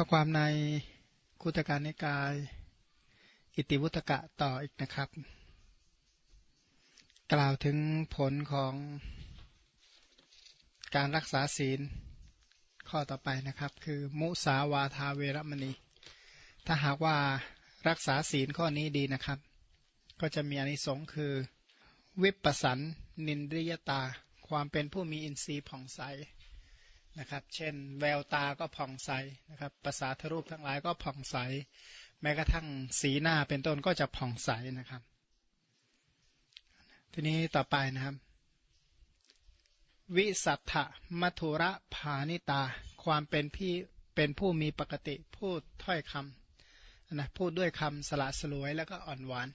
ข้อความในคุตการนิกาย อิติวุตกะต่ออีกนะครับ กล่าวถึงผลของการรักษาศีลข้อต่อไปนะครับ คือมุสาวาทาเวรมณี ถ้าหากว่ารักษาศีลข้อนี้ดีนะครับ ก็จะมีอนิสงค์คือ วิปสันนินริยตา ความเป็นผู้มีอินทรีย์ผ่องใส นะครับ เช่น แววตาก็ผ่องใสนะครับภาษาทรูปทั้งหลายก็ผ่องใส แม้กระทั่งสีหน้าเป็นต้นก็จะผ่องใสนะครับ ทีนี้ต่อไปนะครับ วิสัทธมัทุระภานิตา ความเป็นพี่เป็นผู้มีปกติพูดถ้อยคำนะพูดด้วยคำสละสลวยแล้วก็อ่อนหวาน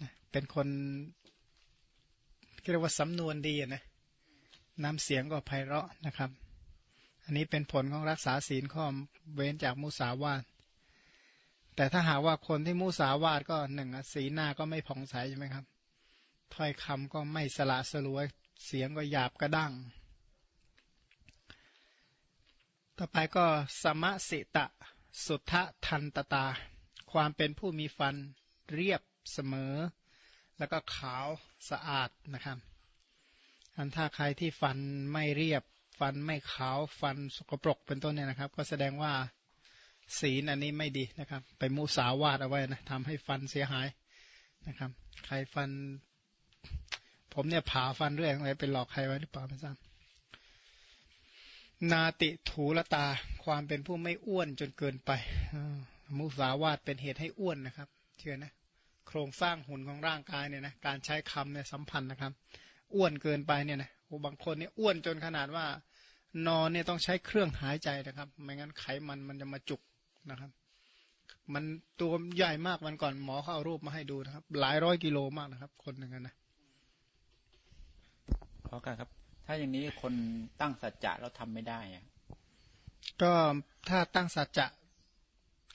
นะเป็นคนเรียกว่าสำนวนดีนะ น้ำเสียงก็ไพเราะนะครับ อันนี้เป็นผลของรักษาศีลข้อเว้นจากมุสาวาทแต่ถ้าหากว่าคนที่มุสาวาทก็หนึ่งสีหน้าก็ไม่ผ่องใสใช่ไหมครับ ถ้อยคำก็ไม่สละสลวย เสียงก็หยาบกระด้าง ต่อไปก็สมะสิตะ สุทธทันตตา ความเป็นผู้มีฟันเรียบเสมอ แล้วก็ขาวสะอาดนะครับ อันถ้าใครที่ฟันไม่เรียบ ฟันไม่ขาวฟันสกปรกเป็นต้นเนี่ยนะครับ ก็แสดงว่าศีลอันนี้ไม่ดีนะครับ ไปมูสาวาดเอาไว้นะทำให้ฟันเสียหายนะครับ ใครฟัน ผมเนี่ยผ่าฟันเรื่อยอะไรไปหลอกใครไว้หรือเปล่าไม่ทราบนาติถูละตาความเป็นผู้ไม่อ้วนจนเกินไปมุสาวาดเป็นเหตุให้อ้วนนะครับ เชื่อนะ โครงสร้างหุ่นของร่างกายเนี่ยนะการใช้คำเนี่ยสัมพันธ์นะครับ อ้วนเกินไปเนี่ยนะโอ้บางคนเนี่ยอ้วนจนขนาดว่า นอนเนี่ยต้องใช้เครื่องหายใจนะครับ ไม่งั้นไขมันมันจะมาจุกนะครับ มันตัวใหญ่มากวันก่อนหมอเขาเอารูปมาให้ดูนะครับ หลายร้อยกิโลมากนะครับ คนหนึ่งนะขอการครับ ถ้าอย่างนี้คนตั้งสัจจะเราทำไม่ได้อะก็ถ้าตั้งสัจจะ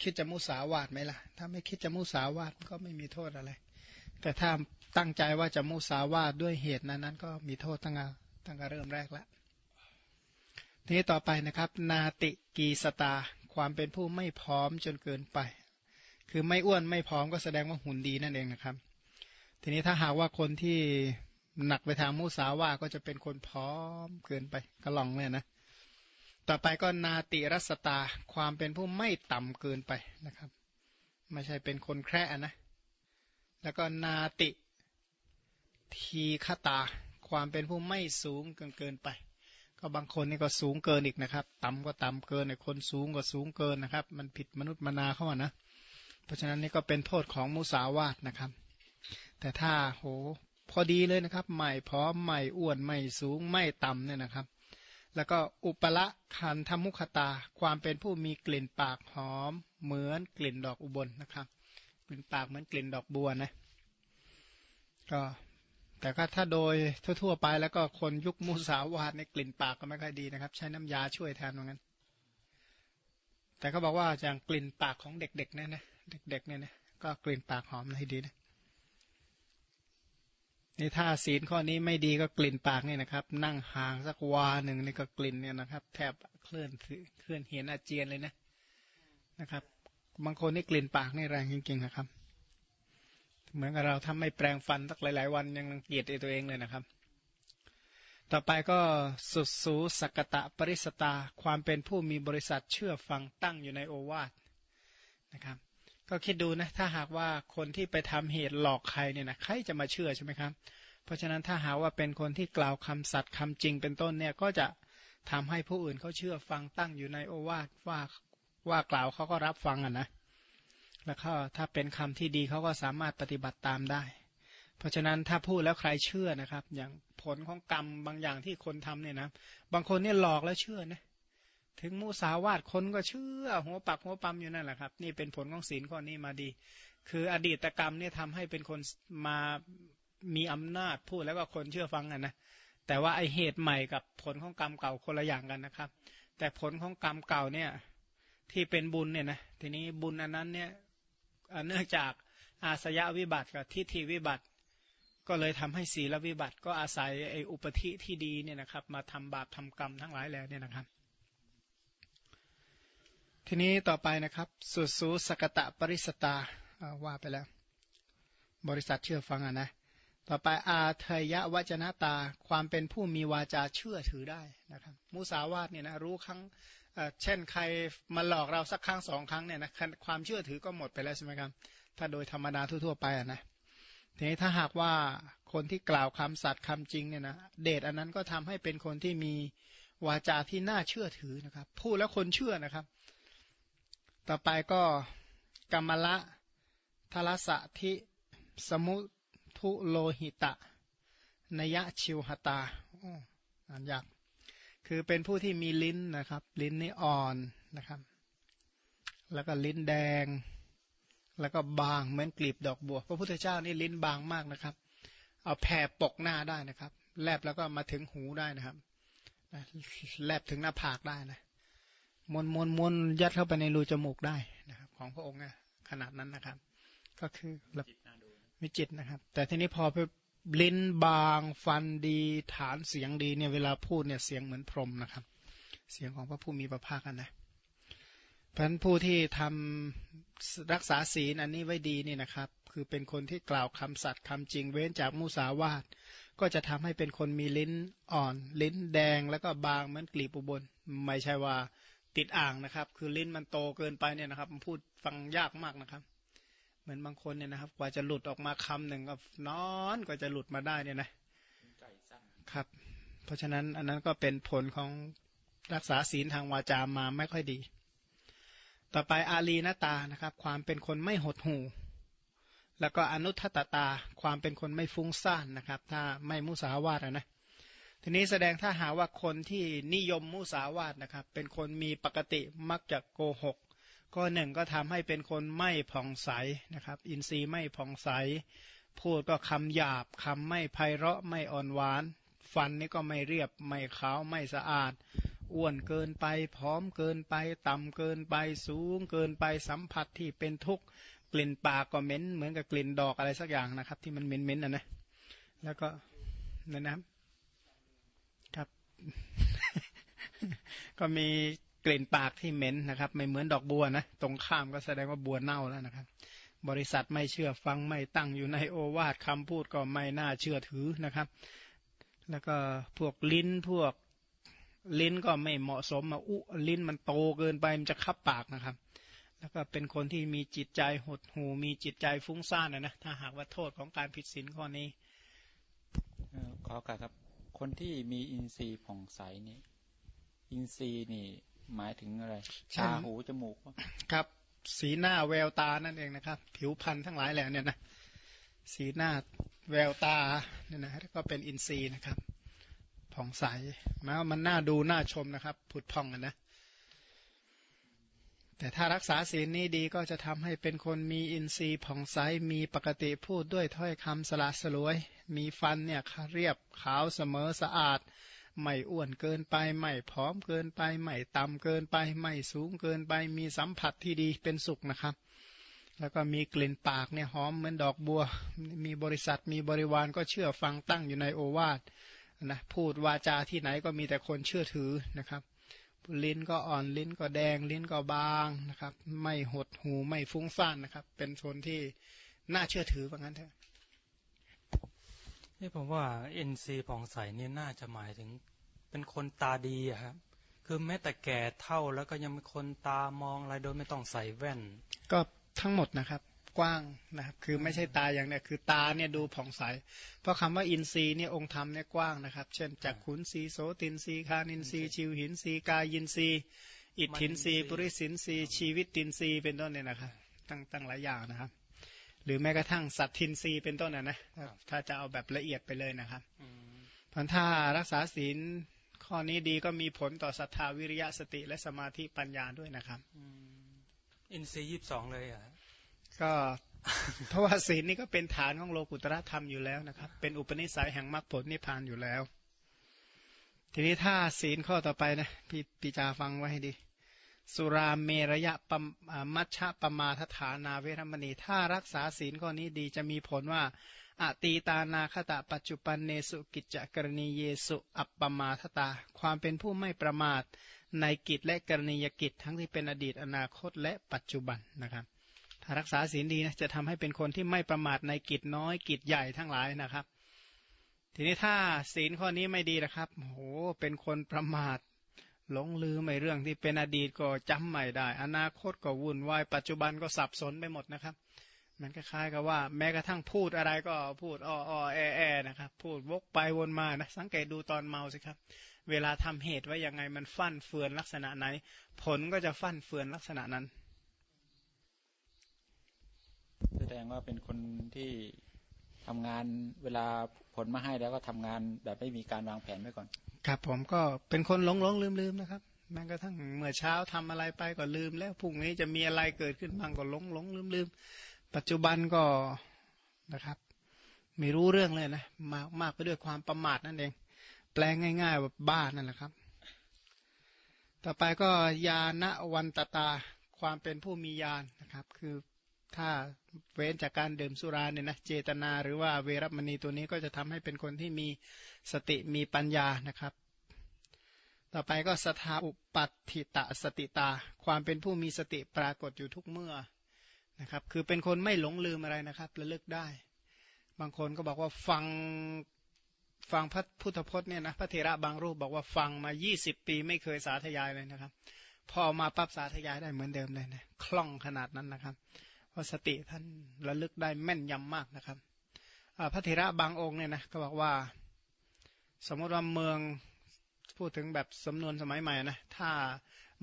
คิดจะมุสาวาทไหมล่ะ ถ้าไม่คิดจะมุสาวาทก็ไม่มีโทษอะไร แต่ถ้า ตั้งใจว่าจะมุสาวาทด้วยเหตุนั้นนั้น ก็มีโทษตั้งแต่ตั้งแต่เริ่มแรกแล้วทีนี้ต่อไปนะครับ นาติกีสตา ความเป็นผู้ไม่พร้อมจนเกินไป คือไม่อ้วนไม่พร้อมก็แสดงว่าหุ่นดีนั่นเองนะครับ ทีนี้ถ้าหากว่าคนที่หนักไปทางมุสาวาก็จะเป็นคนพร้อมเกินไปกระลองเลยนะ ต่อไปก็นาติรัสตา ความเป็นผู้ไม่ต่ำเกินไปนะครับ ไม่ใช่เป็นคนแคร์นะ แล้วก็นาติ ทีฆตา ความเป็นผู้ไม่สูงเกินเกินไป ก็บางคนนี่ก็สูงเกินอีกนะครับ ต่ำก็ต่ำเกินไอ้คนสูงก็สูงเกินนะครับ มันผิดมนุษย์มนาเข้านะ เพราะฉะนั้นนี่ก็เป็นโทษของมุสาวาทนะครับ แต่ถ้าโหพอดีเลยนะครับใหม่พร้อมใหม่อ้วนไม่สูงไม่ต่ำเนี่ยนะครับ แล้วก็อุปละคันธมุขตา ความเป็นผู้มีกลิ่นปากหอม เหมือนกลิ่นดอกอุบลนะครับ กลิ่นปากเหมือนกลิ่นดอกบัวนะ ก็ แต่ก็ถ้าโดยทั่วๆไปแล้วก็คนยุคมุสาวาทในกลิ่นปากก็ไม่ค่อยดีนะครับ ใช้น้ำยาช่วยแทนว่างั้น แต่ก็บอกว่าอย่างกลิ่นปากของเด็กๆเนี่ยนะเด็ก ๆ เนี่ยนะก็กลิ่นปากหอมให้ดีนะนี่ถ้าศีลข้อนี้ไม่ดีก็กลิ่นปากนี่นะครับ นั่งห่างสักวาหนึ่งนี่ก็กลิ่นเนี่ยนะครับ แทบเคลื่อนเคลื่อนเห็นอาเจียนเลยนะนะครับ บางคนนี่กลิ่นปากนี่แรงจริงๆนะครับ เหมือนกับเราทำไม่แปลงฟันสักหลาย ๆ วันยังเกลียดตัวเองเลยนะครับ ต่อไปก็สุดสูสกตะปริสตาความเป็นผู้มีบริษัทเชื่อฟังตั้งอยู่ในโอวาทนะครับ ก็คิดดูนะถ้าหากว่าคนที่ไปทำเหตุหลอกใครเนี่ยนะใครจะมาเชื่อใช่ไหมครับ เพราะฉะนั้นถ้าหาว่าเป็นคนที่กล่าวคำสัตย์คำจริงเป็นต้นเนี่ยก็จะทำให้ผู้อื่นเขาเชื่อฟังตั้งอยู่ในโอวาทว่าว่ากล่าวเขาก็รับฟังอะนะ แล้วก็ถ้าเป็นคำที่ดีเขาก็สามารถปฏิบัติตามได้ เพราะฉะนั้นถ้าพูดแล้วใครเชื่อนะครับ อย่างผลของกรรมบางอย่างที่คนทำเนี่ยนะ บางคนเนี่ยหลอกแล้วเชื่อนะถึงมูสาวาดคนก็เชื่อ หัวปักหัวปั๊มอยู่นั่นแหละครับ นี่เป็นผลของศีลข้อนี้มาดี คืออดีตกรรมเนี่ยทำให้เป็นคนมามีอำนาจพูดแล้วก็คนเชื่อฟังกันนะแต่ว่าไอเหตุใหม่กับผลของกรรมเก่าคนละอย่างกันนะครับ แต่ผลของกรรมเก่าเนี่ยที่เป็นบุญเนี่ยนะทีนี้บุญอันนั้นเนี่ย เนื่องจากอาสยวิบัติกับทิฏฐิวิบัติ ก็เลยทำให้ศีลวิบัติ ก็อาศัยไอ้อุปธิที่ดีเนี่ยนะครับ มาทำบาปทำกรรมทั้งหลายแล้วเนี่ยนะครับททีนี้ต่อไปนะครับสุสูสกตะปริสตาว่าไปแล้ว บริษัทเชื่อฟังอะนะต่อไปอาเทยวจนะตาความเป็นผู้มีวาจาเชื่อถือได้นะครับ มุสาวาทเนี่ยนะรู้ครั้ง เช่นใครมาหลอกเราสักครั้งสองครั้งเนี่ยนะความเชื่อถือก็หมดไปแล้วใช่ไหมครับถ้าโดยธรรมดาทั่วๆไปอะนะทีนี้ถ้าหากว่าคนที่กล่าวคำสัตย์คำจริงเนี่ยนะเดชอันนั้นก็ทำให้เป็นคนที่มีวาจาที่น่าเชื่อถือนะครับ พูดแล้วคนเชื่อนะครับ ต่อไปก็กรรมละทลสะทิสมุทุโลหิตะนยะชิวหตาอ่านยาก คือเป็นผู้ที่มีลิ้นนะครับ ลิ้นนี่อ่อนนะครับ แล้วก็ลิ้นแดง แล้วก็บางเหมือนกลีบดอกบัว พระพุทธเจ้านี่ลิ้นบางมากนะครับ เอาแผ่ปกหน้าได้นะครับ แลบแล้วก็มาถึงหูได้นะครับแลบถึงหน้าผากได้นะมวนมวนมวนยัดเข้าไปในรูจมูกได้นะครับ ของพระองค์นะขนาดนั้นนะครับ ก็คือมีจิตนะครับ แต่ทีนี้พอไป ลิ้นบางฟันดีฐานเสียงดีเนี่ยเวลาพูดเนี่ยเสียงเหมือนพรมนะครับ เสียงของพระผู้มีพระภาคกันนะพันผู้ที่ทำรักษาศีลอันนี้ไว้ดีนี่นะครับ คือเป็นคนที่กล่าวคำสัตย์คำจริงเว้นจากมุสาวาท ก็จะทำให้เป็นคนมีลิ้นอ่อน ลิ้นแดงแล้วก็บางเหมือนกลีบอุบล ไม่ใช่ว่าติดอ่างนะครับ คือลิ้นมันโตเกินไปเนี่ยนะครับ มันพูดฟังยากมากนะครับ มือนบางคนเนี่ยนะครับ กว่าจะหลุดออกมาคำหนึ่งก็นอนกว่าจะหลุดมาได้เนี่ยนะครับ เพราะฉะนั้นอันนั้นก็เป็นผลของรักษาศีลทางวาจามาไม่ค่อยดี ต่อไปอาลีนตานะครับ ความเป็นคนไม่หดหูแล้วก็อนุทัตตา ความเป็นคนไม่ฟุ้งซ่านนะครับ ถ้าไม่มุสาวาทนะทีนี้แสดงถ้าหาว่าคนที่นิยมมุสาวาทนะครับ เป็นคนมีปกติมักจะโกหก ก็หนึ่งก็ทำให้เป็นคนไม่ผ่องใสนะครับ อินทรีย์ไม่ผ่องใส พูดก็คำหยาบคำไม่ไพเราะไม่อ่อนหวาน ฟันนี่ก็ไม่เรียบไม่ขาวไม่สะอาด อ้วนเกินไปพร้อมเกินไป ต่ำเกินไปสูงเกินไปสัมผัสที่เป็นทุกข์กลิ่นปากก็เหม็นเหมือนกับกลิ่นดอกอะไรสักอย่างนะครับ ที่มันเหม็นๆนะนะแล้วก็นั่นนะครับ ครับ ก็มี กลิ่นปากที่เหม็นนะครับ ไม่เหมือนดอกบัวนะตรงข้ามก็แสดงว่าบัวเน่าแล้วนะครับ บริษัทไม่เชื่อฟังไม่ตั้งอยู่ในโอวาทคำพูดก็ไม่น่าเชื่อถือนะครับ แล้วก็พวกลิ้นพวกลิ้นก็ไม่เหมาะสมมาอุลิ้นมันโตเกินไปมันจะคับปากนะครับ แล้วก็เป็นคนที่มีจิตใจหดหูมีจิตใจฟุ้งซ่านนะนะถ้าหากว่าโทษของการผิดศีลข้อนี้ขอการครับ คนที่มีอินทรีย์ผ่องใสนี่อินทรีย์นี่ หมายถึงอะไรตาหูจมูก ครับ สีหน้าแววตานั่นเองนะครับ ผิวพรรณทั้งหลายแหล่เนี่ยนะสีหน้าแววตาเนี่ยนะก็เป็นอินทรีย์นะครับผ่องใสแม้ว่ามันน่าดูน่าชมนะครับ ผุดพองกันนะ แต่ถ้ารักษาศีลนี้ดีก็จะทำให้เป็นคนมีอินทรีย์ผ่องใสมีปกติพูดด้วยถ้อยคำสละสลวย มีฟันเนี่ยเรียบขาวเสมอสะอาด ไม่อ้วนเกินไป ไม่ผอมเกินไป ไม่ต่ำเกินไป ไม่สูงเกินไป มีสัมผัสที่ดีเป็นสุขนะครับ แล้วก็มีกลิ่นปากเนี่ยหอมเหมือนดอกบัว มีบริษัทมีบริวารก็เชื่อฟังตั้งอยู่ในโอวาทนะพูดวาจาที่ไหนก็มีแต่คนเชื่อถือนะครับ ลิ้นก็อ่อนลิ้นก็แดง ลิ้นก็บางนะครับ ไม่หดหูไม่ฟุ้งซ่านนะครับ เป็นชนที่น่าเชื่อถือว่างั้นเถอะนี่ผมว่าเอ็นซีผ่องใสเนี่ยน่าจะหมายถึง เป็นคนตาดีอะครับคือแม้แต่แก่เท่าแล้วก็ยังเป็นคนตามองอะไรโดยไม่ต้องใส่แว่น ก็ทั้งหมดนะครับ กว้างนะครับ คือไม่ใช่ตาอย่างเนี้ยคือตาเนี่ยดูผ่องใส เพราะคำว่าอินทรีย์เนี่ยองค์ธรรมเนี่ยกว้างนะครับ เช่นจากขุนศีโสตินรีคานินรีชิวหินรีกายินรีอิทธินรีปุริสินรีชีวิตตินรีเป็นต้นเนี่ยนะครับ ตั้งตั้งหลายอย่างนะครับ หรือแม้กระทั่งสัตทินรีเป็นต้นนะนะถ้าจะเอาแบบละเอียดไปเลยนะครับพันธารักษาศีล ข้อนี้ดีก็มีผลต่อศรัทธาวิริยะสติและสมาธิปัญญาด้วยนะครับอินทรีย์ยี่สิบสองเลยอะก็เพราะว่าศีลนี่ก็เป็นฐานของโลกุตระธรรมอยู่แล้วนะครับ เป็นอุปนิสัยแห่งมรรคผลนิพพานอยู่แล้ว ทีนี้ถ้าศีลข้อต่อไปนะพี่ปีจาฟังไว้ให้ดี สุราเมรยะปมัชฌะปมาทฐานาเวรมณี ถ้ารักษาศีลข้อนี้ดีจะมีผลว่า อตีตานาคตะปัจจุปันเนสุกิจจกรณีเยสุอัปปมาทตา ความเป็นผู้ไม่ประมาทในกิจและกรณียกิจทั้งที่เป็นอดีตอนาคตและปัจจุบันนะครับ ถ้ารักษาศีลดีนะจะทำให้เป็นคนที่ไม่ประมาทในกิจน้อยกิจใหญ่ทั้งหลายนะครับ ทีนี้ถ้าศีลข้อนี้ไม่ดีนะครับโหเป็นคนประมาทหลงลืมไอ้เรื่องที่เป็นอดีตก็จำไม่ได้ อนาคตก็วุ่นวายปัจจุบันก็สับสนไปหมดนะครับ มันคล้ายๆกับว่า แม้กระทั่งพูดอะไรก็พูดอ้ออแอแอนะครับ พูดวกไปวนมานะสังเกตดูตอนเมาสิครับ เวลาทำเหตุไว้ยังไงมันฟั่นเฟือนลักษณะไหน ผลก็จะฟั่นเฟือนลักษณะนั้น แสดงว่าเป็นคนที่ทำงานเวลาผลมาให้แล้วก็ทำงานแบบไม่มีการวางแผนไว้ก่อน ครับผมก็เป็นคนหลงหลงลืมลืมนะครับแม้กระทั่งเมื่อเช้าทำอะไรไปก็ลืม แล้วพรุ่งนี้จะมีอะไรเกิดขึ้นบ้างก็หลงหลงลืมลืม ปัจจุบันก็นะครับ ไม่รู้เรื่องเลยนะมากมากไปด้วยความประมาทนั่นเอง แปลงง่ายๆแบบบ้านั่นแหละครับ ต่อไปก็ยาณวันตตาความเป็นผู้มียานนะครับ คือถ้าเว้นจากการดื่มสุราเนี่ยนะเจตนาหรือว่าเวรมณีตัวนี้ก็จะทำให้เป็นคนที่มีสติมีปัญญานะครับ ต่อไปก็สถาอุปัตถิตะสติตา ความเป็นผู้มีสติปรากฏอยู่ทุกเมื่อ นะครับ คือเป็นคนไม่หลงลืมอะไรนะครับระลึกได้ บางคนก็บอกว่าฟังฟังพระพุทธพจน์เนี่ยนะพระเถระบางรูปบอกว่าฟังมา 20 ปีไม่เคยสาธยายเลยนะครับ พอมาปั๊บสาธยายได้เหมือนเดิมเลยนะคล่องขนาดนั้นนะครับ เพราะสติท่านระลึกได้แม่นยำมากนะครับพระเถระบางองค์เนี่ยนะก็บอกว่า สมมติว่าเมืองพูดถึงแบบสำนวนสมัยใหม่นะถ้า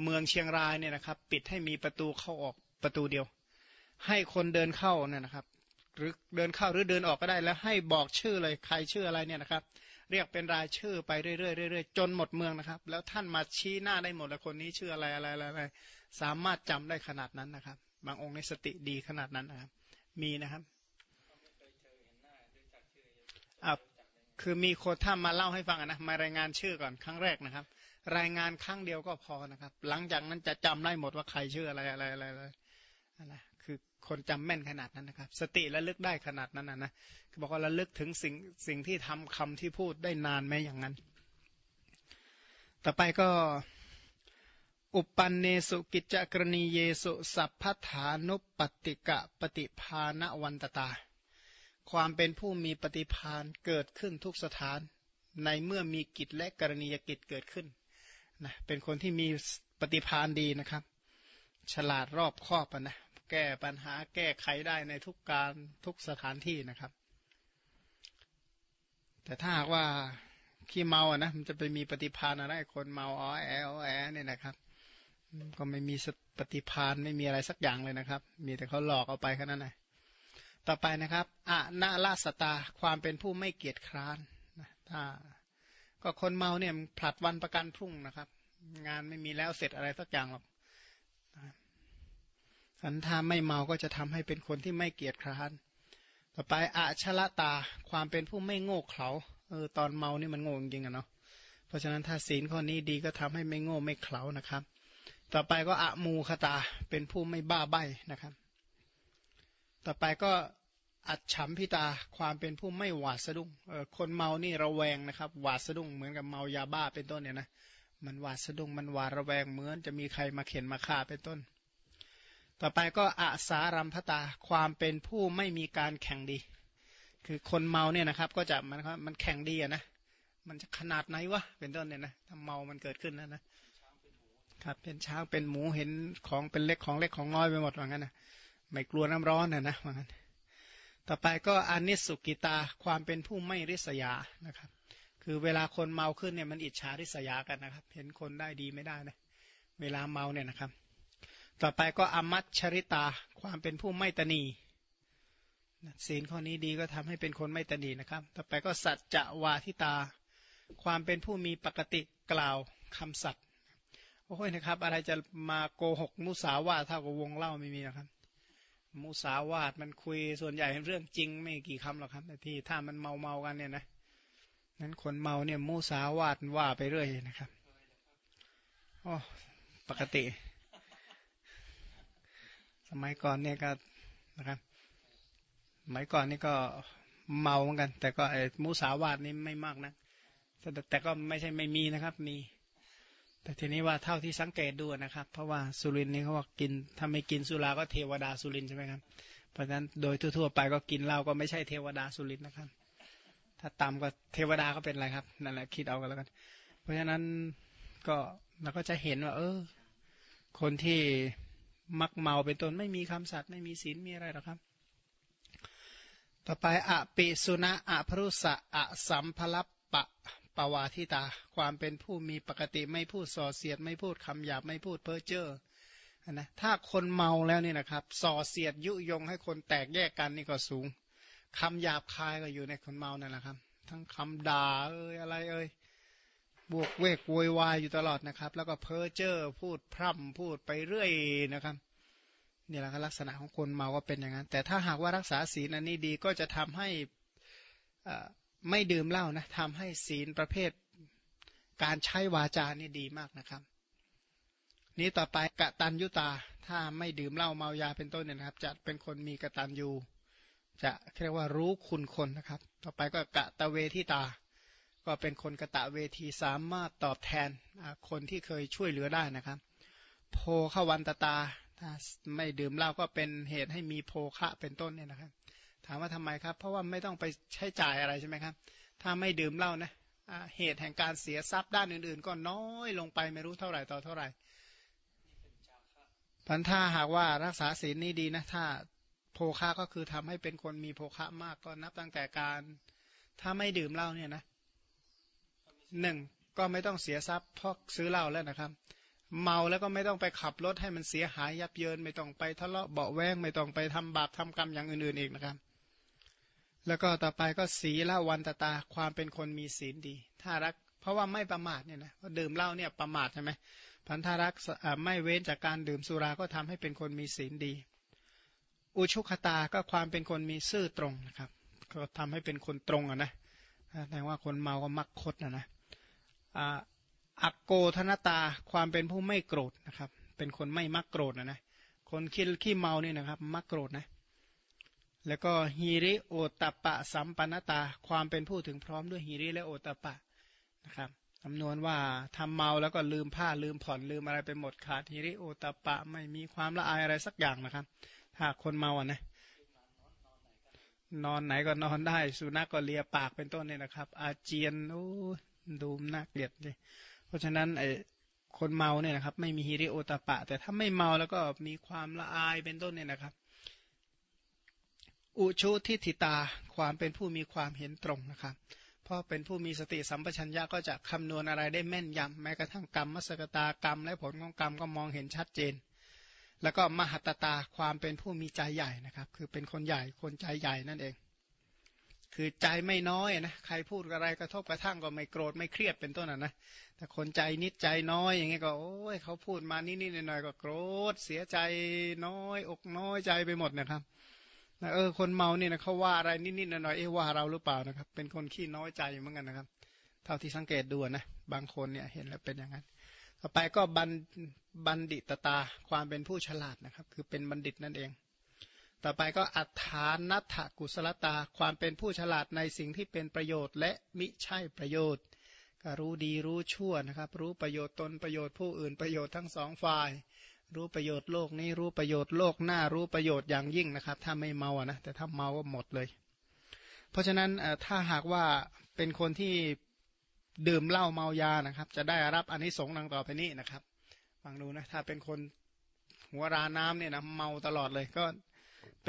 เมืองเชียงรายเนี่ยนะครับ ปิดให้มีประตูเข้าออกประตูเดียว ให้คนเดินเข้าเนี่ยนะครับ หรือเดินเข้าหรือเดินออกก็ได้ แล้วให้บอกชื่อเลยใครชื่ออะไรเนี่ยนะครับ เรียกเป็นรายชื่อไปเรื่อยๆเรื่อยๆจนหมดเมืองนะครับ แล้วท่านมาชี้หน้าได้หมดแล้วคนนี้ชื่ออะไรอะไรอะไรสามารถจำได้ขนาดนั้นนะครับ บางองค์ในสติดีขนาดนั้นนะครับ มีนะครับอ่าคือมีคนถ้ามาเล่าให้ฟังนะมารายงานชื่อก่อนครั้งแรกนะครับ รายงานครั้งเดียวก็พอนะครับ หลังจากนั้นจะจำได้หมดว่าใครชื่ออะไรอะไรอะไรอะไรนะ คือคนจำแม่นขนาดนั้นนะครับ สติระลึกได้ขนาดนั้นนะนะบอกว่าระลึกถึงสิ่งสิ่งที่ทำคำที่พูดได้นานไหมอย่างนั้น ต่อไปก็อุปันเนสุกิจจกรณีเยสุสัพพฐานุปติกะปฏิภาณวันตตา ความเป็นผู้มีปฏิพานเกิดขึ้นทุกสถาน ในเมื่อมีกิจและกรณียกิจเกิดขึ้นนะเป็นคนที่มีปฏิพานดีนะครับ ฉลาดรอบคอบนะ แก้ปัญหาแก้ไขได้ในทุกการทุกสถานที่นะครับ แต่ถ้าหากว่าขี้เมาอะนะมันจะไปมีปฏิพานอะไรคนเมาอ๋อแออ๋อแอเนี่ยนะครับ ก็ไม่มีปฏิพานไม่มีอะไรสักอย่างเลยนะครับ มีแต่เขาหลอกเอาไปแค่นั้นแหละต่อไปนะครับอะนาลาสตาความเป็นผู้ไม่เกียจคร้านนะถ้าก็คนเมาเนี่ยผลัดวันประกันพรุ่งนะครับ งานไม่มีแล้วเสร็จอะไรสักอย่างหรอก สันทาไม่เมาก็จะทำให้เป็นคนที่ไม่เกียจคร้าน ต่อไปอาชละตาความเป็นผู้ไม่โง่เขลาเออตอนเมานี่มันโง่จริงๆอะเนาะเพราะฉะนั้นถ้าศีลข้อนี้ดีก็ทำให้ไม่โง่ไม่เขลานะครับ ต่อไปก็อะมูคตาเป็นผู้ไม่บ้าใบ้นะครับ ต่อไปก็อัดฉมพิตาความเป็นผู้ไม่หวาดสะดุ้งเออคนเมานี่ระแวงนะครับ หวาดสะดุ้งเหมือนกับเมายาบ้าเป็นต้นเนี่ยนะมันหวาดสะดุ้งมันหวาดระแวงเหมือนจะมีใครมาเข็นมาฆ่าเป็นต้น ต่อไปก็อาสารัมพตาความเป็นผู้ไม่มีการแข่งดี คือคนเมาเนี่ยนะครับ ก็จะมันมันแข่งดีอะนะมันจะขนาดไหนวะเป็นต้นเนี่ยนะถ้าเมามันเกิดขึ้นนะนะครับเป็นช้างเป็นหมูเห็นของเป็นเล็กของเล็กของน้อยไปหมดว่างั้นนะไม่กลัวน้ำร้อนนะนะว่างั้นต่อไปก็อนิสุกิตาความเป็นผู้ไม่ริษยานะครับ คือเวลาคนเมาขึ้นเนี่ยมันอิจฉาริษยากันนะครับ เห็นคนได้ดีไม่ได้นะเวลาเมาเนี่ยนะครับ ต่อไปก็อมัชชริตาความเป็นผู้ไม่ตนีศีลข้อนี้ดีก็ทำให้เป็นคนไม่ตนีนะครับ ต่อไปก็สัจจะวาทิตา ความเป็นผู้มีปกติกล่าวคำสัตย์โอ้ยนะครับ อะไรจะมาโกหกมุสาวาทเท่ากับวงเล่าไม่มีนะครับ มุสาวาทมันคุยส่วนใหญ่เรื่องจริงไม่กี่คำหรอกครับแต่ที่ถ้ามันเมาเมากันเนี่ยนะนั้นคนเมาเนี่ยมุสาวาทว่าไปเรื่อยนะครับ โอ้ปกติ สมัยก่อนเนี่ยก็นะครับสมัยก่อนนี่ก็เมาเหมือนกัน แต่ก็ไอ้มุสาวาทนี่ไม่มากนะแต่แต่ก็ไม่ใช่ไม่มีนะครับ มี แต่ทีนี้ว่าเท่าที่สังเกตดูนะครับ เพราะว่าสุรินนี่เขาบอกกินถ้าไม่กินสุราก็เทวดาสุรินใช่ไหมครับ เพราะฉะนั้นโดยทั่วๆไปก็กินเหล้าก็ไม่ใช่เทวดาสุรินนะครับ ถ้าต่ำก็เทวดาก็เป็นอะไรครับนั่นแหละคิดเอากันแล้วกัน เพราะฉะนั้นก็เราก็จะเห็นว่า เออ คนที่ มักเมาเป็นต้นไม่มีคำสัตย์ไม่มีศีลมีอะไรหรอกครับ ต่อไปอปิสุณะอภรุสะอสัมภลปะปวาทิตา ความเป็นผู้มีปกติไม่พูดส่อเสียด ไม่พูดคำหยาบไม่พูดเพ้อเจ้อนะถ้าคนเมาแล้วนี่นะครับส่อเสียดยุยงให้คนแตกแยกกันนี่ก็สูงคำหยาบคายก็อยู่ในคนเมานั่นแหละครับ ทั้งคำด่าเอ้ยอะไรเอ้ย บวกเวกโวยวายอยู่ตลอดนะครับ แล้วก็เพ้อเจ้อพูดพร่ำพูดไปเรื่อยนะครับนี่แหละลักษณะของคนเมาก็เป็นอย่างนั้น แต่ถ้าหากว่ารักษาศีลอันนี้ดีก็จะทำให้ไม่ดื่มเหล้านะทำให้ศีลประเภทการใช้วาจานี่ดีมากนะครับ นี้ต่อไปกะตันยุตา ถ้าไม่ดื่มเหล้าเมายาเป็นต้นเนี่ยนะครับ จะเป็นคนมีกะตันยูจะเรียกว่ารู้คุณคนนะครับ ต่อไปก็กะตะเวทิตา ก็เป็นคนกะตะเวทีสามารถตอบแทนคนที่เคยช่วยเหลือได้นะครับ โพขวันตตาถ้าไม่ดื่มเหล้าก็เป็นเหตุให้มีโภคะเป็นต้นเนี่ยนะครับ ถามว่าทำไมครับ เพราะว่าไม่ต้องไปใช้จ่ายอะไรใช่ไหมครับ ถ้าไม่ดื่มเหล้านะเหตุแห่งการเสียทรัพย์ด้านอื่นๆ ก็น้อยลงไปไม่รู้เท่าไหร่ต่อเท่าไหร่พันธาหากว่ารักษาศีลนี้ดีนะถ้าโภคะก็คือทำให้เป็นคนมีโภคะมากก็นับตั้งแต่การ ถ้าไม่ดื่มเหล้าเนี่ยนะ หนึ่งก็ไม่ต้องเสียทรัพย์เพราะซื้อเหล้าแล้วนะครับ เมาแล้วก็ไม่ต้องไปขับรถให้มันเสียหายยับเยิน ไม่ต้องไปทะเลาะเบาแวงไม่ต้องไปทำบาปทำกรรมอย่างอื่นๆอีกนะครับ แล้วก็ต่อไปก็ศีละวันตาตาความเป็นคนมีศีลดี ถ้ารัก เพราะว่าไม่ประมาทเนี่ยนะดื่มเหล้าเนี่ยประมาทใช่ไหมพันธารักไม่เว้นจากการดื่มสุราก็ทำให้เป็นคนมีศีลดี อุชุคตาก็ความเป็นคนมีซื่อตรงนะครับ ก็ทำให้เป็นคนตรงอะนะแต่ว่าคนเมาก็มักคดนะนะ อักโกธนตาความเป็นผู้ไม่โกรธนะครับ เป็นคนไม่มักโกรธนะนะคนขี้ขี้เมาเนี่ยนะครับ มักโกรธนะ แล้วก็ฮีริโอตปะสัมปนตา ความเป็นผู้ถึงพร้อมด้วยฮีริและโอตปะนะครับคำนวณว่าทำเมาแล้วก็ลืมผ้าลืมผ่อนลืมอะไรไปหมดขาดฮีริโอตปะไม่มีความละอายอะไรสักอย่างนะครับ ถ้าคนเมาอะนะนอนไหนก็นอนได้ สุนัขก็เลียปากเป็นต้นเนี่ยนะครับ อาเจียนโอ้ ดูน่าเกลียดเลย เพราะฉะนั้นไอ้คนเมาเนี่ยนะครับ ไม่มีฮิริโอตปะ แต่ถ้าไม่เมาแล้วก็มีความละอายเป็นต้นเนี่ยนะครับ อุชุทิฏฐิตาความเป็นผู้มีความเห็นตรงนะครับเพราะเป็นผู้มีสติสัมปชัญญะก็จะคำนวณอะไรได้แม่นยำแม้กระทั่งกรรมมสกตากรรม และผลของกรรมก็มองเห็นชัดเจน แล้วก็มหัตตาความเป็นผู้มีใจใหญ่นะครับ คือเป็นคนใหญ่คนใจใหญ่นั่นเอง คือใจไม่น้อยนะใครพูดอะไรกระทบกระทั่งก็ไม่โกรธไม่เครียดเป็นต้นนะแต่คนใจนิดใจน้อยอย่างเงี้ยก็โอ้ยเขาพูดมานิดๆหน่อยๆก็โกรธเสียใจน้อย อกน้อยใจไปหมดนะครับนะเออคนเมาเนี่ยนะเขาว่าอะไรนิดๆหน่อยๆเอ๊ว่าเราหรือเปล่านะครับ เป็นคนขี้น้อยใจเหมือนกันนะครับ เท่าที่สังเกตดูนะบางคนเนี่ยเห็นแล้วเป็นอย่างนั้นต่อไปก็บันบัณฑิตตาความเป็นผู้ฉลาดนะครับ คือเป็นบัณฑิตนั่นเอง ต่อไปก็อัฏฐานัตถกุศลตาความเป็นผู้ฉลาดในสิ่งที่เป็นประโยชน์ และมิใช่ประโยชน์ก็รู้ดีรู้ชั่วนะครับ รู้ประโยชน์ตนประโยชน์ผู้อื่นประโยชน์ทั้งสองฝ่าย รู้ประโยชน์โลกนี้รู้ประโยชน์โลกหน้ารู้ประโยชน์อย่างยิ่งนะครับ ถ้าไม่เมาอะนะแต่ถ้าเมาก็หมดเลย เพราะฉะนั้นถ้าหากว่าเป็นคนที่ดื่มเหล้าเมายานะครับ จะได้รับอนนิสงส์ดังต่อไปนี้นะครับฟังดูนะถ้าเป็นคนหัวราน้ำเนี่ยนะเมาตลอดเลยก็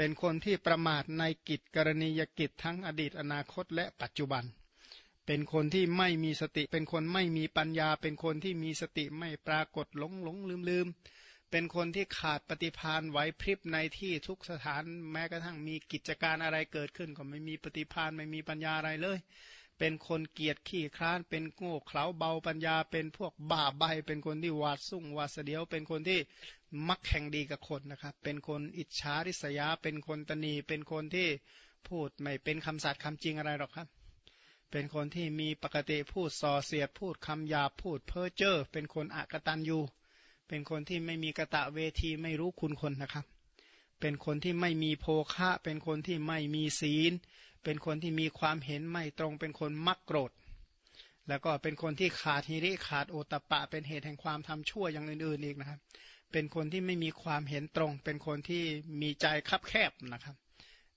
เป็นคนที่ประมาทในกิจกรณียกิจทั้งอดีตอนาคตและปัจจุบัน เป็นคนที่ไม่มีสติ เป็นคนไม่มีปัญญา เป็นคนที่มีสติไม่ปรากฏหลงหลงลืมลืมเป็นคนที่ขาดปฏิพานไหวพริบในที่ทุกสถานแม้กระทั่งมีกิจการอะไรเกิดขึ้น ก็ไม่มีปฏิพานไม่มีปัญญาอะไรเลย เป็นคนเกียจขี้คร้าน เป็นโง่เขลาเบาปัญญา เป็นพวกบ้าใบ เป็นคนที่วาดสุ่งวาดเสียว เป็นคนที่มักแข่งดีกับคนนะครับ เป็นคนอิจฉาริษยา เป็นคนตนีเป็นคนที่พูดไม่เป็นคำสัตย์คำจริงอะไรหรอกครับ เป็นคนที่มีปกติพูดส่อเสียดพูดคำหยาพูดเพ้อเจ้อ เป็นคนอักตันยูเป็นคนที่ไม่มีกระตะเวทีไม่รู้คุณคนนะครับ เป็นคนที่ไม่มีโภคะ เป็นคนที่ไม่มีศีล เป็นคนที่มีความเห็นไม่ตรง เป็นคนมักโกรธ แล้วก็เป็นคนที่ขาดฮิริขาดโอตปะ เป็นเหตุแห่งความทำชั่วอย่างอื่นๆอีกนะครับ เป็นคนที่ไม่มีความเห็นตรง เป็นคนที่มีใจคับแคบนะครับ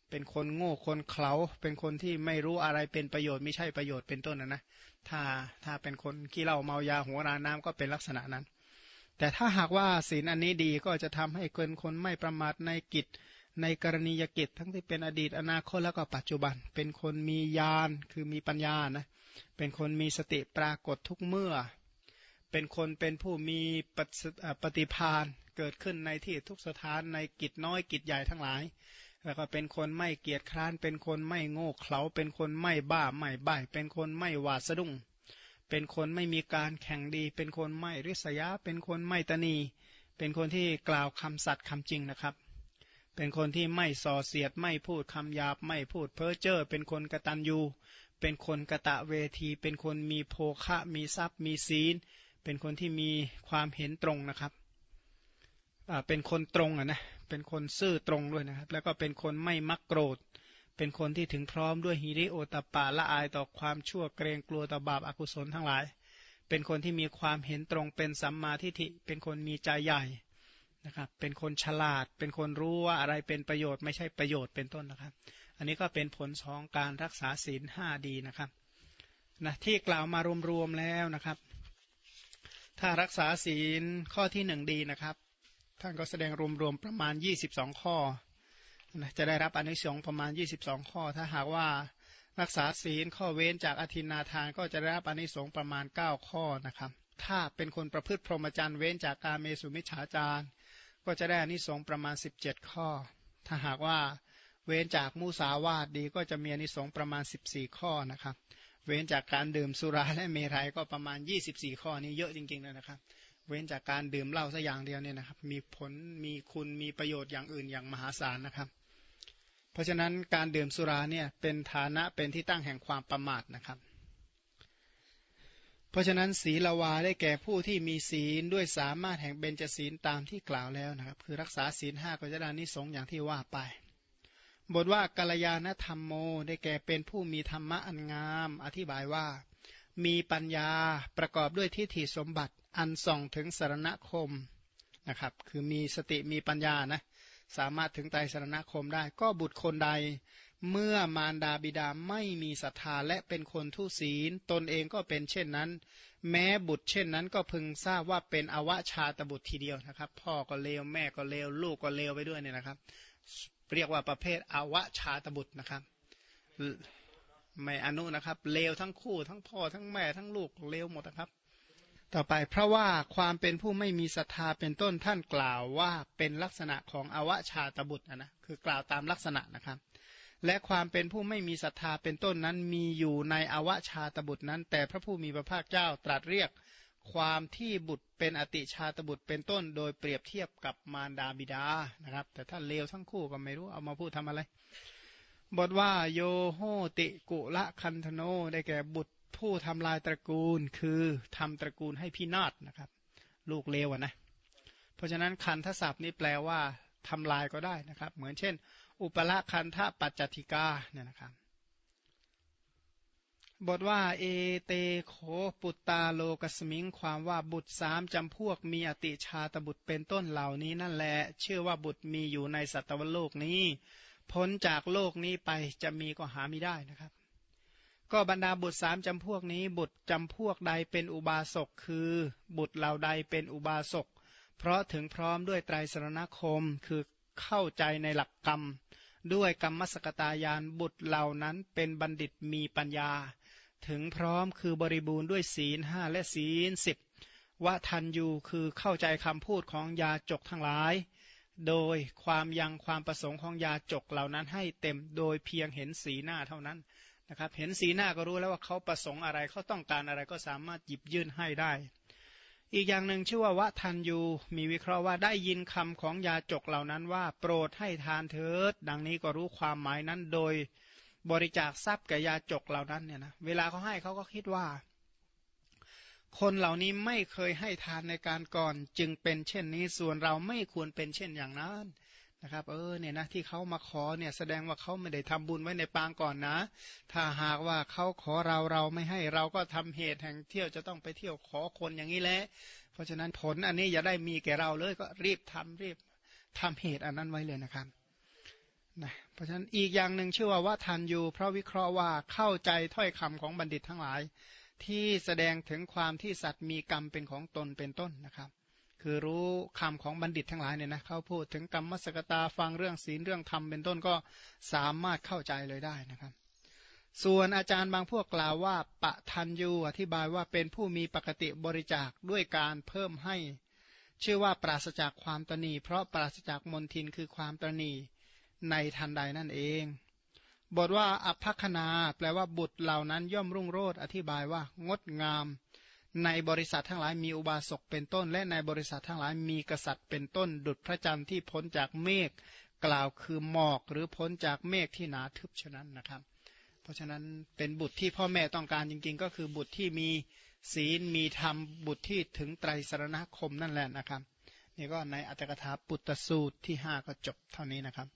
เป็นคนโง่คนเขลาเป็นคนที่ไม่รู้อะไรเป็นประโยชน์ไม่ใช่ประโยชน์เป็นต้นนะนะ ถ้าถ้าเป็นคนขี้เหล้าเมายาหัวราน้ำก็เป็นลักษณะนั้น แต่ถ้าหากว่าศีลอันนี้ดีก็จะทำให้เกินคนไม่ประมาทในกิจ ในกรณียกิจทั้งที่เป็นอดีตอนาคตแล้วก็ปัจจุบัน เป็นคนมีญาณคือมีปัญญานะเป็นคนมีสติปรากฏทุกเมื่อ เป็นคนเป็นผู้มีปฏิพานเกิดขึ้นในที่ทุกสถานในกิจน้อยกิจใหญ่ทั้งหลาย แล้วก็เป็นคนไม่เกียจคร้าน เป็นคนไม่โง่เขลาเป็นคนไม่บ้าไม่ใบ้เป็นคนไม่หวาดสะดุ้งเป็นคนไม่มีการแข่งดี เป็นคนไม่ริษยา เป็นคนไม่ตนี เป็นคนที่กล่าวคำสัตย์คำจริงนะครับ เป็นคนที่ไม่ส่อเสียดไม่พูดคำหยาบไม่พูดเพ้อเจ้อเป็นคนกระตันยูเป็นคนกะตะเวที เป็นคนมีโภคะมีทรัพย์ มีศีล เป็นคนที่มีความเห็นตรงนะครับเป็นคนตรงอะนะเป็นคนซื่อตรงด้วยนะครับ แล้วก็เป็นคนไม่มักโกรธ เป็นคนที่ถึงพร้อมด้วยฮิริโอตปาละอายต่อความชั่วเกรงกลัวต่อบาปอากุศลทั้งหลาย เป็นคนที่มีความเห็นตรงเป็นสัมมาทิฏฐิเป็นคนมีใจใหญ่ นะครับ เป็นคนฉลาด เป็นคนรู้ว่าอะไรเป็นประโยชน์ไม่ใช่ประโยชน์เป็นต้นนะครับ อันนี้ก็เป็นผลของการรักษาศีลห้าดีนะครับนะที่กล่าวมารวมๆแล้วนะครับ ถ้ารักษาศีลข้อที่หนึ่งดีนะครับ ท่านก็แสดงรวมๆประมาณ 22 ข้อนะจะได้รับอนิสงส์ประมาณ 22 ข้อ ถ้าหากว่ารักษาศีลข้อเว้นจากอธินาทานก็จะได้รับอนิสงส์ประมาณ 9 ข้อนะครับ ถ้าเป็นคนประพฤติพรหมจรรย์เว้นจากการเมสุมิจฉาจาร ก็จะได้อนิสงส์ประมาณ 17 ข้อ ถ้าหากว่าเว้นจากมูสาวาดดีก็จะมีอนิสงส์ประมาณ 14 ข้อนะครับ เว้นจากการดื่มสุราและเมรัยก็ประมาณ 24 ข้อนี้เยอะจริงๆเลยนะครับ เว้นจากการดื่มเหล้าสักอย่างเดียวเนี่ยนะครับ มีผลมีคุณมีประโยชน์อย่างอื่นอย่างมหาศาลนะครับ เพราะฉะนั้นการดื่มสุราเนี่ยเป็นฐานะเป็นที่ตั้งแห่งความประมาทนะครับ เพราะฉะนั้นศีลวาได้แก่ผู้ที่มีศีลด้วยสามารถแห่งเบญจศีลตามที่กล่าวแล้วนะครับ คือรักษาศีลห้าก็จะได้นิสงอย่างที่ว่าไป บทว่ากัลยาณธรรมโมได้แก่เป็นผู้มีธรรมะอันงาม อธิบายว่า มีปัญญาประกอบด้วยทิฏฐิสมบัติอันส่องถึงสารณคมนะครับ คือมีสติมีปัญญานะสามารถถึงไตรสารณคมได้ ก็บุตรคนใด เมื่อมารดาบิดาไม่มีศรัทธาและเป็นคนทุศีล ตนเองก็เป็นเช่นนั้น แม้บุตรเช่นนั้นก็พึงทราบว่าเป็นอวชาตบุตรทีเดียวนะครับ พ่อก็เลวแม่ก็เลวลูกก็เลวไปด้วยเนี่ยนะครับ เรียกว่าประเภทอวชาตบุตรนะครับไม่อนุนะครับเลวทั้งคู่ทั้งพ่อทั้งแม่ทั้งลูกเลวหมดนะครับ ต่อไปเพราะว่าความเป็นผู้ไม่มีศรัทธาเป็นต้นท่านกล่าวว่าเป็นลักษณะของอวชาตบุตรนะคือกล่าวตามลักษณะนะครับ และความเป็นผู้ไม่มีศรัทธาเป็นต้นนั้นมีอยู่ในอวชาตบุตรนั้น แต่พระผู้มีพระภาคเจ้าตรัสเรียกความที่บุตรเป็นอติชาตบุตรเป็นต้น โดยเปรียบเทียบกับมารดาบิดานะครับ แต่ถ้าเลวทั้งคู่ก็ไม่รู้เอามาพูดทำอะไร บทว่าโยโหติกุละคันธโนได้แก่บุตรผู้ทำลายตระกูลคือทำตระกูลให้พินาศนะครับ ลูกเลวนะ เพราะฉะนั้นคันทศัพท์นี้แปลว่าทำลายก็ได้นะครับ เหมือนเช่น อุปละคันทะปัจจติกาเนี่ยนะครับบทว่าเอเตโขปุตตาโลกสมิงความว่าบุตรสามจำพวกมีอติชาตบุตรเป็นต้นเหล่านี้นั่นแหละเชื่อว่าบุตรมีอยู่ในสัตวโลกนี้ พ้นจากโลกนี้ไปจะมีก็หาไม่ได้นะครับ ก็บรรดาบุตรสามจำพวกนี้บุตรจำพวกใดเป็นอุบาสกคือ บุตรเหล่าใดเป็นอุบาสกเพราะถึงพร้อมด้วยไตรสรณคมคือเข้าใจในหลักกรรม ด้วยกรรมสกตายานบุตรเหล่านั้นเป็นบัณฑิตมีปัญญา ถึงพร้อมคือบริบูรณ์ด้วยศีลห้าและศีลสิบว่าทันยูคือเข้าใจคำพูดของยาจกทั้งหลาย โดยความยังความประสงค์ของยาจกเหล่านั้นให้เต็มโดยเพียงเห็นสีหน้าเท่านั้นนะครับ เห็นสีหน้าก็รู้แล้วว่าเขาประสงค์อะไรเขาต้องการอะไรก็สามารถหยิบยื่นให้ได้ อีกอย่างหนึ่งชื่อว่าวะทันยูมีวิเคราะห์ว่าได้ยินคำของยาจกเหล่านั้นว่า โปรดให้ทานเถิด ดังนี้ก็รู้ความหมายนั้นโดยบริจาคทรัพย์แก่ยาจกเหล่านั้นเนี่ยนะเวลาเขาให้เขาก็คิดว่า คนเหล่านี้ไม่เคยให้ทานในการก่อนจึงเป็นเช่นนี้ส่วนเราไม่ควรเป็นเช่นอย่างนั้น นะครับเออเนี่ยนะที่เขามาขอเนี่ยแสดงว่าเขาไม่ได้ทำบุญไว้ในปางก่อนนะ ถ้าหากว่าเขาขอเราเราไม่ให้เราก็ทำเหตุแห่งเที่ยวจะต้องไปเที่ยวขอคนอย่างนี้แหละเพราะฉะนั้นผลอันนี้อย่าได้มีแก่เราเลยก็รีบทำรีบทำเหตุอันนั้นไว้เลยนะครับนะเพราะฉะนั้นอีกอย่างหนึ่งชื่อว่าว่าทันยูเพราะวิเคราะห์ว่าเข้าใจถ้อยคำของบัณฑิตทั้งหลาย ที่แสดงถึงความที่สัตว์มีกรรมเป็นของตนเป็นต้นนะครับ คือรู้คำของบัณฑิตทั้งหลายเนี่ยนะเขาพูดถึงกรรมมสกตาฟังเรื่องศีลเรื่องธรรมเป็นต้นก็สามารถเข้าใจเลยได้นะครับ ส่วนอาจารย์บางพวกกล่าวว่าปะทันยูอธิบายว่าเป็นผู้มีปกติบริจาคด้วยการเพิ่มให้ ชื่อว่าปราศจากความตนีเพราะปราศจากมนทินคือความตนีในทันใดนั่นเอง บทว่าอภัคนาแปลว่าบุตรเหล่านั้นย่อมรุ่งโรจน์อธิบายว่างดงาม ในบริษัททั้งหลายมีอุบาสกเป็นต้น และในบริษัททั้งหลายมีกษัตริย์เป็นต้น ดุจพระจันทร์ที่พ้นจากเมฆกล่าวคือหมอกหรือพ้นจากเมฆที่หนาทึบฉะนั้นนะครับ เพราะฉะนั้นเป็นบุตรที่พ่อแม่ต้องการจริงๆ ก็คือบุตรที่มีศีลมีธรรมบุตรที่ถึงไตรสรณคมนั่นแหละนะครับ นี่ก็ในอัตถกถาปุตตสูตรที่ 5 ก็จบเท่านี้นะครับ